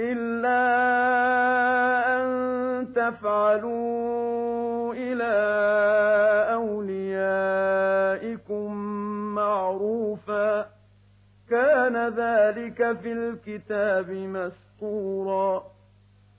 إلا أن تفعلوا إلى أوليائكم معروفا كان ذلك في الكتاب مسطورا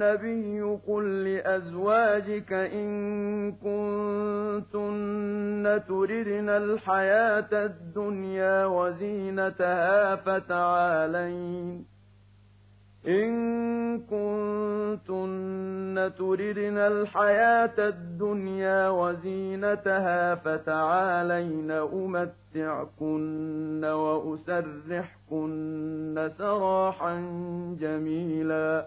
النبي قل لأزواجك إن كنتن تردن الحياة الدنيا وزينتها فتعالين. إن كنتن تردن الحياة الدنيا وزينتها فتعالين أمتعكن وأسرحكن سراحا جميلا.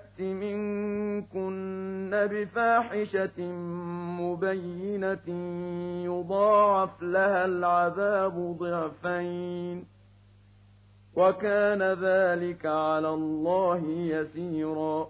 منكن بفاحشة مبينة يضاعف لها العذاب ضعفين وكان ذلك على الله يسيرا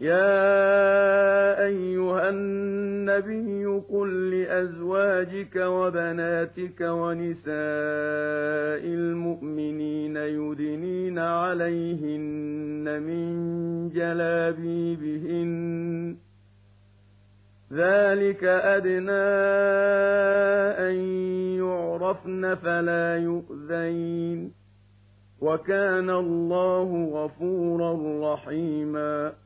يا أيها النبي قل لأزواجك وبناتك ونساء المؤمنين يدنين عليهن من جلابيبهن. ذلك أدنى أن يعرفن فلا يؤذين. وكان الله غفورا رحيما.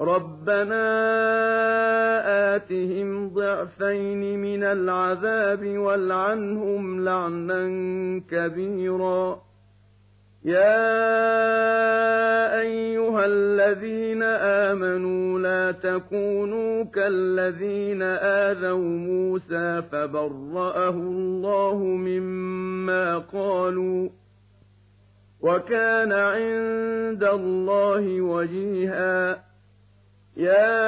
رَبَّنَا آتِهِمْ ضِعْفَيْنِ مِنَ الْعَذَابِ وَالْعَنْهُمْ لَعْنًا كَبِيرًا يَا أَيُّهَا الَّذِينَ آمَنُوا لَا تَكُونُوا كَالَّذِينَ آذَوْا مُوسَىٰ فَبَرَّأَهُ اللَّهُ مِمَّا قَالُوا وَكَانَ عِندَ اللَّهِ وَجِيهًا يَا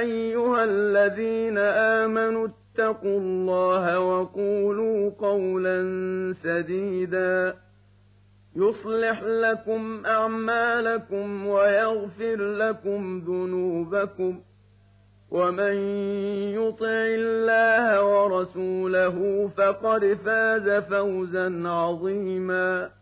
أَيُّهَا الَّذِينَ آمَنُوا اتَّقُوا اللَّهَ وَقُولُوا قَوْلًا سَدِيدًا. يُصْلِحْ لَكُمْ أَعْمَالَكُمْ وَيَغْفِرْ لَكُمْ ذُنُوبَكُمْ ۗ. وَمَن يُطِعِ اللَّهَ وَرَسُولَهُ فَقَدْ فَازَ فَوْزًا عَظِيمًا.